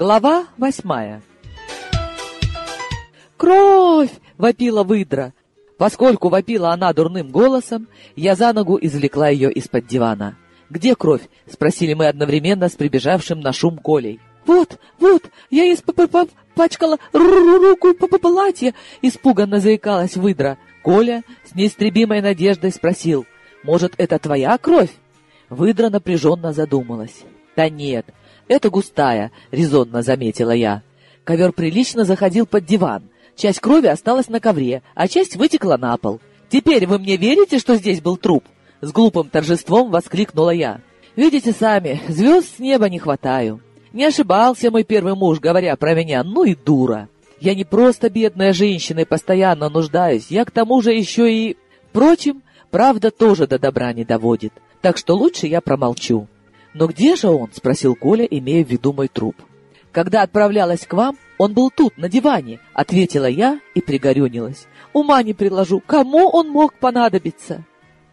Глава восьмая «Кровь!» — вопила выдра. Поскольку вопила она дурным голосом, я за ногу извлекла ее из-под дивана. «Где кровь?» — спросили мы одновременно с прибежавшим на шум Колей. «Вот, вот, я испачкала руку по платье!» — испуганно заикалась выдра. Коля с неистребимой надеждой спросил, «Может, это твоя кровь?» Выдра напряженно задумалась. «Да нет, это густая», — резонно заметила я. Ковер прилично заходил под диван. Часть крови осталась на ковре, а часть вытекла на пол. «Теперь вы мне верите, что здесь был труп?» С глупым торжеством воскликнула я. «Видите сами, звезд с неба не хватаю. Не ошибался мой первый муж, говоря про меня, ну и дура. Я не просто бедная женщина и постоянно нуждаюсь, я к тому же еще и... Впрочем, правда тоже до добра не доводит, так что лучше я промолчу». «Но где же он?» — спросил Коля, имея в виду мой труп. «Когда отправлялась к вам, он был тут, на диване», — ответила я и пригорюнилась. «Ума не приложу, кому он мог понадобиться?»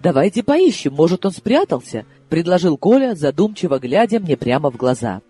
«Давайте поищем, может, он спрятался?» — предложил Коля, задумчиво глядя мне прямо в глаза.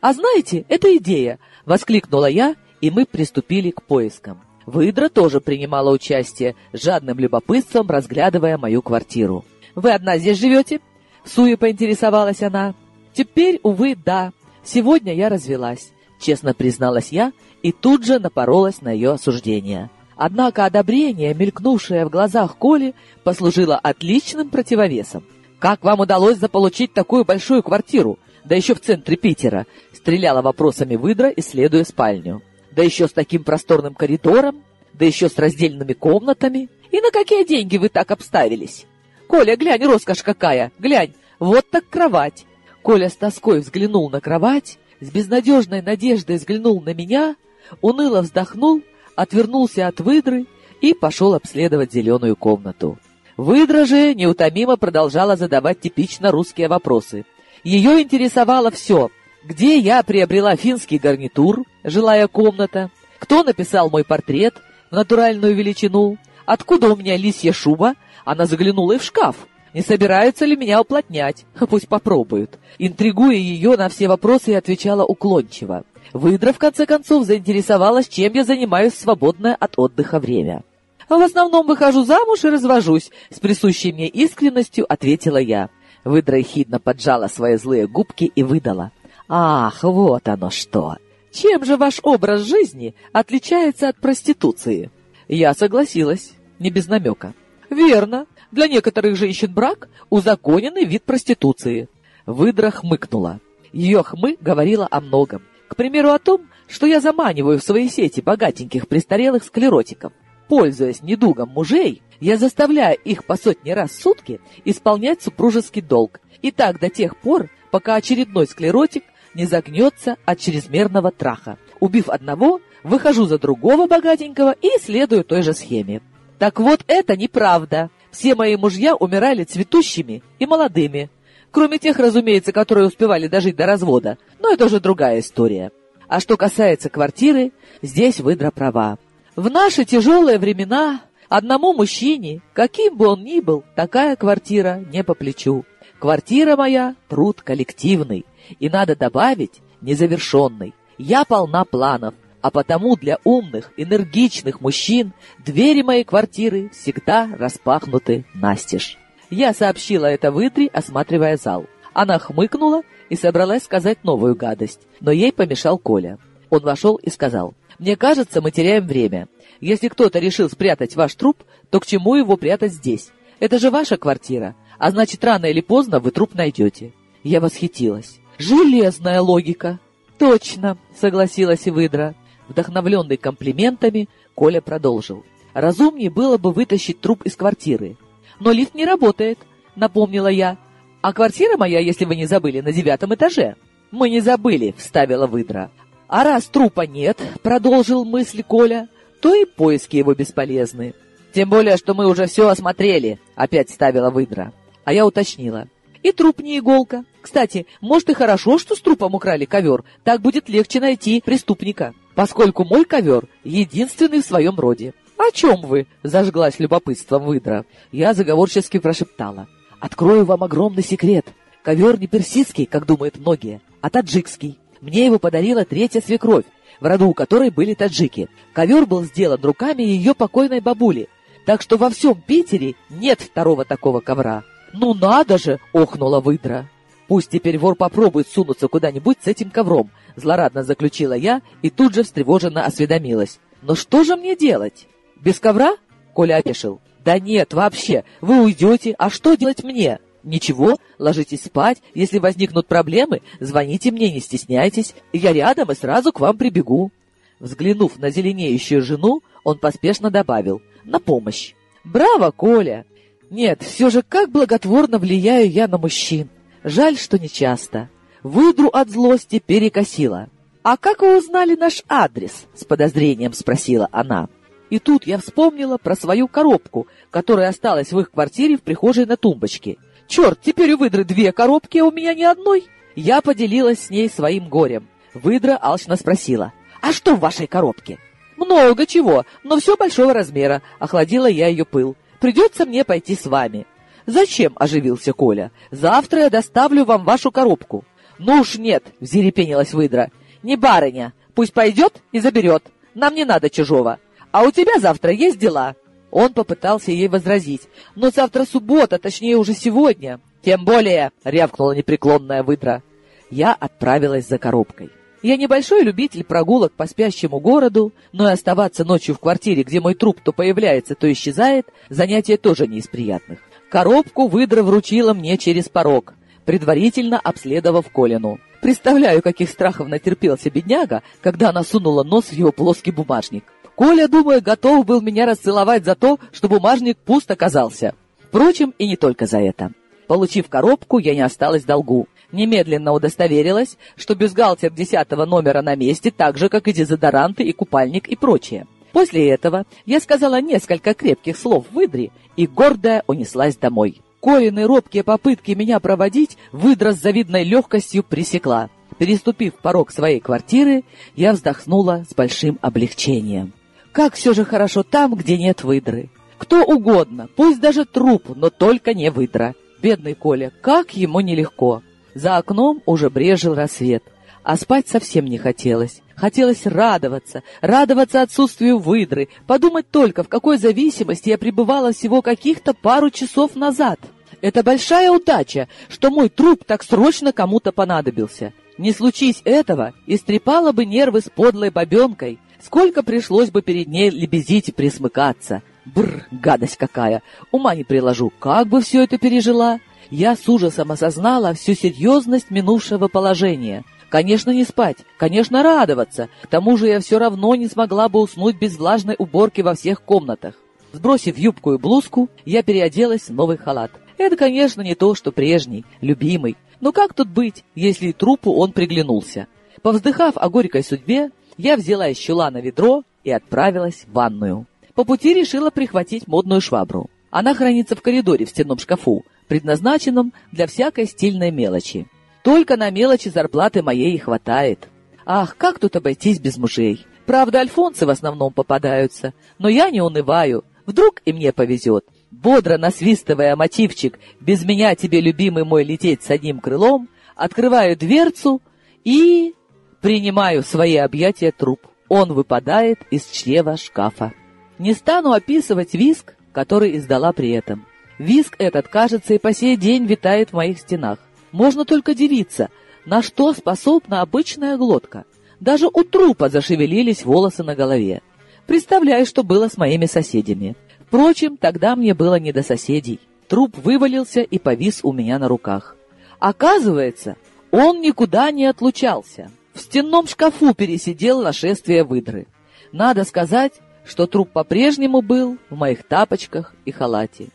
«А знаете, это идея!» — воскликнула я, и мы приступили к поискам. Выдра тоже принимала участие, жадным любопытством разглядывая мою квартиру. «Вы одна здесь живете?» — суе поинтересовалась она. «Теперь, увы, да. Сегодня я развелась», — честно призналась я и тут же напоролась на ее осуждение. Однако одобрение, мелькнувшее в глазах Коли, послужило отличным противовесом. «Как вам удалось заполучить такую большую квартиру? Да еще в центре Питера!» Стреляла вопросами выдра, исследуя спальню. «Да еще с таким просторным коридором? Да еще с раздельными комнатами? И на какие деньги вы так обставились? Коля, глянь, роскошь какая! Глянь, вот так кровать!» Коля с тоской взглянул на кровать, с безнадежной надеждой взглянул на меня, уныло вздохнул отвернулся от выдры и пошел обследовать зеленую комнату. Выдра же неутомимо продолжала задавать типично русские вопросы. Ее интересовало все. Где я приобрела финский гарнитур, жилая комната, кто написал мой портрет в натуральную величину, откуда у меня лисья шуба, она заглянула и в шкаф. Не собираются ли меня уплотнять? Пусть попробуют. Интригуя ее на все вопросы, я отвечала уклончиво. Выдра, в конце концов, заинтересовалась, чем я занимаюсь в свободное от отдыха время. «А «В основном выхожу замуж и развожусь», — с присущей мне искренностью ответила я. Выдра ехидно поджала свои злые губки и выдала. «Ах, вот оно что! Чем же ваш образ жизни отличается от проституции?» Я согласилась, не без намека. «Верно. Для некоторых женщин брак — узаконенный вид проституции». Выдра хмыкнула. Ее хмы говорила о многом. К примеру, о том, что я заманиваю в свои сети богатеньких престарелых склеротиков. Пользуясь недугом мужей, я заставляю их по сотни раз в сутки исполнять супружеский долг. И так до тех пор, пока очередной склеротик не загнется от чрезмерного траха. Убив одного, выхожу за другого богатенького и следую той же схеме. Так вот, это неправда. Все мои мужья умирали цветущими и молодыми. Кроме тех, разумеется, которые успевали дожить до развода. Но это уже другая история. А что касается квартиры, здесь выдра права. В наши тяжелые времена одному мужчине, каким бы он ни был, такая квартира не по плечу. Квартира моя — труд коллективный, и надо добавить незавершенный. Я полна планов, а потому для умных, энергичных мужчин двери моей квартиры всегда распахнуты настежь. Я сообщила это Выдре, осматривая зал. Она хмыкнула и собралась сказать новую гадость, но ей помешал Коля. Он вошел и сказал, «Мне кажется, мы теряем время. Если кто-то решил спрятать ваш труп, то к чему его прятать здесь? Это же ваша квартира, а значит, рано или поздно вы труп найдете». Я восхитилась. «Железная логика!» «Точно!» — согласилась выдра. Вдохновленный комплиментами, Коля продолжил. «Разумнее было бы вытащить труп из квартиры, но лифт не работает», — напомнила я. «А квартира моя, если вы не забыли, на девятом этаже». «Мы не забыли», — вставила выдра. «А раз трупа нет», — продолжил мысль Коля, — «то и поиски его бесполезны». «Тем более, что мы уже все осмотрели», — опять ставила выдра. А я уточнила. «И труп не иголка. Кстати, может и хорошо, что с трупом украли ковер. Так будет легче найти преступника, поскольку мой ковер единственный в своем роде». «О чем вы?» — зажглась любопытством выдра. Я заговорчески прошептала. «Открою вам огромный секрет. Ковер не персидский, как думают многие, а таджикский. Мне его подарила третья свекровь, в роду у которой были таджики. Ковер был сделан руками ее покойной бабули, так что во всем Питере нет второго такого ковра. «Ну надо же!» — охнула выдра. «Пусть теперь вор попробует сунуться куда-нибудь с этим ковром», — злорадно заключила я и тут же встревоженно осведомилась. «Но что же мне делать?» «Без ковра?» — Коля опешил. «Да нет, вообще, вы уйдете, а что делать мне?» «Ничего, ложитесь спать. Если возникнут проблемы, звоните мне, не стесняйтесь. Я рядом и сразу к вам прибегу». Взглянув на зеленеющую жену, он поспешно добавил «На помощь». «Браво, Коля!» «Нет, все же как благотворно влияю я на мужчин. Жаль, что не часто». Выдру от злости перекосила. «А как вы узнали наш адрес?» — с подозрением спросила она. И тут я вспомнила про свою коробку, которая осталась в их квартире в прихожей на тумбочке — Черт, теперь у выдры две коробки, а у меня ни одной. Я поделилась с ней своим горем. Выдра алчно спросила, а что в вашей коробке? Много чего, но все большого размера. Охладила я ее пыл. Придется мне пойти с вами. Зачем? Оживился Коля. Завтра я доставлю вам вашу коробку. Ну уж нет, взерепенилась выдра. Не барыня. Пусть пойдет и заберет. Нам не надо чужого. А у тебя завтра есть дела. Он попытался ей возразить. «Но завтра суббота, точнее уже сегодня». «Тем более!» — рявкнула непреклонная выдра. Я отправилась за коробкой. Я небольшой любитель прогулок по спящему городу, но и оставаться ночью в квартире, где мой труп то появляется, то исчезает, занятие тоже не из приятных. Коробку выдра вручила мне через порог, предварительно обследовав Колину. Представляю, каких страхов натерпелся бедняга, когда она сунула нос в его плоский бумажник. Коля, думаю, готов был меня расцеловать за то, что бумажник пуст оказался. Впрочем, и не только за это. Получив коробку, я не осталась в долгу. Немедленно удостоверилась, что бюстгальтер десятого номера на месте, так же, как и дезодоранты, и купальник, и прочее. После этого я сказала несколько крепких слов выдре и гордая унеслась домой. Колины робкие попытки меня проводить выдра с завидной легкостью пресекла. Переступив порог своей квартиры, я вздохнула с большим облегчением. Как все же хорошо там, где нет выдры. Кто угодно, пусть даже труп, но только не выдра. Бедный Коля, как ему нелегко. За окном уже брежил рассвет, а спать совсем не хотелось. Хотелось радоваться, радоваться отсутствию выдры, подумать только, в какой зависимости я пребывала всего каких-то пару часов назад. Это большая удача, что мой труп так срочно кому-то понадобился. Не случись этого, истрепала бы нервы с подлой бабенкой, Сколько пришлось бы перед ней лебезить и присмыкаться. Бр, гадость какая! Ума не приложу, как бы все это пережила. Я с ужасом осознала всю серьезность минувшего положения. Конечно, не спать, конечно, радоваться. К тому же я все равно не смогла бы уснуть без влажной уборки во всех комнатах. Сбросив юбку и блузку, я переоделась в новый халат. Это, конечно, не то, что прежний, любимый. Но как тут быть, если и трупу он приглянулся? Повздыхав о горькой судьбе, я взяла из чулана ведро и отправилась в ванную. По пути решила прихватить модную швабру. Она хранится в коридоре в стенном шкафу, предназначенном для всякой стильной мелочи. Только на мелочи зарплаты моей и хватает. Ах, как тут обойтись без мужей? Правда, альфонсы в основном попадаются, но я не унываю. Вдруг и мне повезет. Бодро насвистывая мотивчик «Без меня тебе, любимый мой, лететь с одним крылом», открываю дверцу и... Принимаю свои объятия труп. Он выпадает из чрева шкафа. Не стану описывать виск, который издала при этом. Виск этот, кажется, и по сей день витает в моих стенах. Можно только дивиться, на что способна обычная глотка. Даже у трупа зашевелились волосы на голове. Представляю, что было с моими соседями. Впрочем, тогда мне было не до соседей. Труп вывалился и повис у меня на руках. Оказывается, он никуда не отлучался. В стенном шкафу пересидел нашествие выдры. Надо сказать, что труп по-прежнему был в моих тапочках и халате.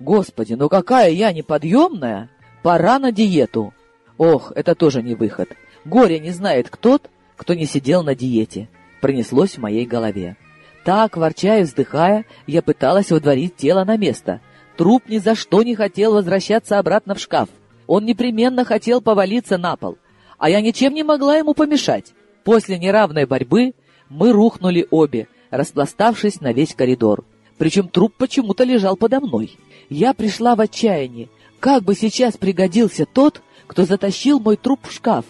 Господи, ну какая я неподъемная! Пора на диету. Ох, это тоже не выход. Горе не знает кто кто не сидел на диете. Пронеслось в моей голове. Так, ворча и вздыхая, я пыталась водворить тело на место. Труп ни за что не хотел возвращаться обратно в шкаф. Он непременно хотел повалиться на пол — а я ничем не могла ему помешать. После неравной борьбы мы рухнули обе, распластавшись на весь коридор. Причем труп почему-то лежал подо мной. Я пришла в отчаяние. Как бы сейчас пригодился тот, кто затащил мой труп в шкаф.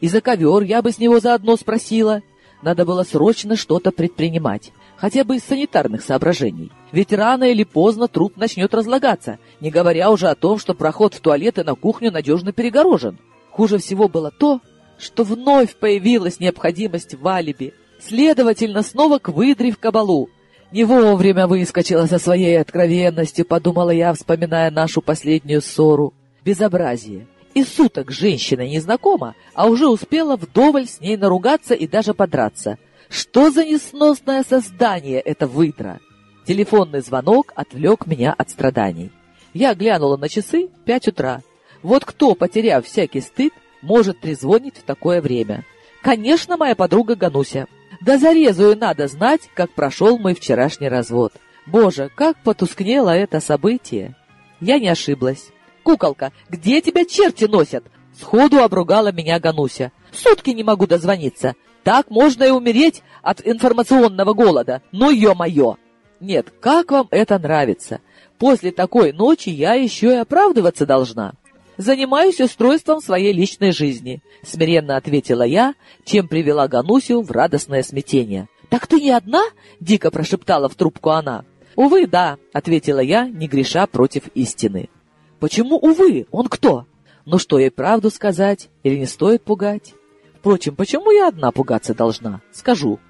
И за ковер я бы с него заодно спросила. Надо было срочно что-то предпринимать, хотя бы из санитарных соображений. Ведь рано или поздно труп начнет разлагаться, не говоря уже о том, что проход в туалет и на кухню надежно перегорожен. Хуже всего было то, что вновь появилась необходимость в алиби. Следовательно, снова к выдре в кабалу. Не вовремя выскочила со своей откровенностью, подумала я, вспоминая нашу последнюю ссору. Безобразие. И суток женщина не знакома, а уже успела вдоволь с ней наругаться и даже подраться. Что за несносное создание это выдра? Телефонный звонок отвлек меня от страданий. Я глянула на часы пять утра. Вот кто, потеряв всякий стыд, может трезвонить в такое время? Конечно, моя подруга Гануся. Да зарезу и надо знать, как прошел мой вчерашний развод. Боже, как потускнело это событие! Я не ошиблась. «Куколка, где тебя черти носят?» Сходу обругала меня Гануся. «Сутки не могу дозвониться. Так можно и умереть от информационного голода. Ну, ё-моё!» «Нет, как вам это нравится? После такой ночи я еще и оправдываться должна». «Занимаюсь устройством своей личной жизни», — смиренно ответила я, чем привела Ганусю в радостное смятение. «Так ты не одна?» — дико прошептала в трубку она. «Увы, да», — ответила я, не греша против истины. «Почему, увы? Он кто? Ну что, ей правду сказать или не стоит пугать? Впрочем, почему я одна пугаться должна? Скажу.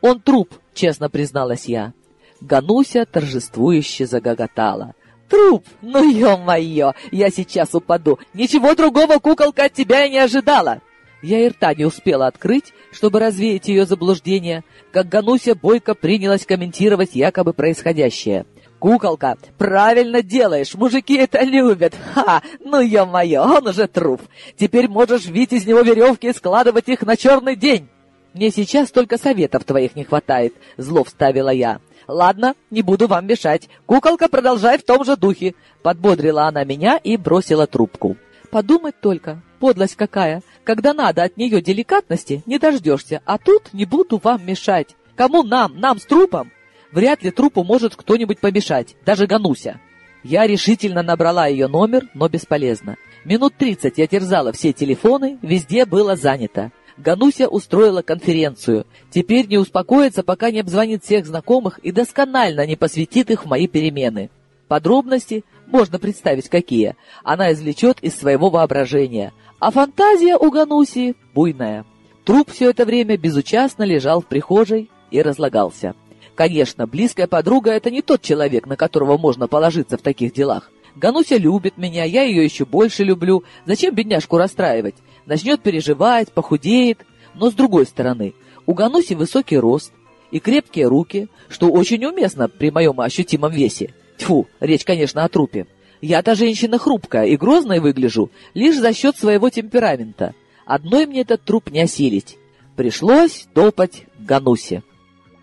Он труп, честно призналась я. Гануся торжествующе загоготала. «Труп! Ну, ё-моё! Я сейчас упаду! Ничего другого, куколка, от тебя я не ожидала!» Я и рта не успела открыть, чтобы развеять ее заблуждение, как Гануся бойко принялась комментировать якобы происходящее. «Куколка, правильно делаешь, мужики это любят! Ха! Ну, ё-моё, он уже труп! Теперь можешь вить из него веревки и складывать их на черный день!» «Мне сейчас только советов твоих не хватает», — зло вставила я. «Ладно, не буду вам мешать. Куколка, продолжай в том же духе!» Подбодрила она меня и бросила трубку. «Подумать только, подлость какая! Когда надо от нее деликатности, не дождешься, а тут не буду вам мешать. Кому нам? Нам с трупом? Вряд ли трупу может кто-нибудь помешать, даже Гануся». Я решительно набрала ее номер, но бесполезно. Минут тридцать я терзала все телефоны, везде было занято. Гануся устроила конференцию. Теперь не успокоится, пока не обзвонит всех знакомых и досконально не посвятит их в мои перемены. Подробности, можно представить какие, она извлечет из своего воображения. А фантазия у Гануси буйная. Труп все это время безучастно лежал в прихожей и разлагался. Конечно, близкая подруга — это не тот человек, на которого можно положиться в таких делах. Гануся любит меня, я ее еще больше люблю. Зачем бедняжку расстраивать? Начнет переживать, похудеет. Но с другой стороны, у Гануси высокий рост и крепкие руки, что очень уместно при моем ощутимом весе. Тьфу, речь, конечно, о трупе. Я-то женщина хрупкая и грозной выгляжу лишь за счет своего темперамента. Одной мне этот труп не осилить. Пришлось топать к Ганусе.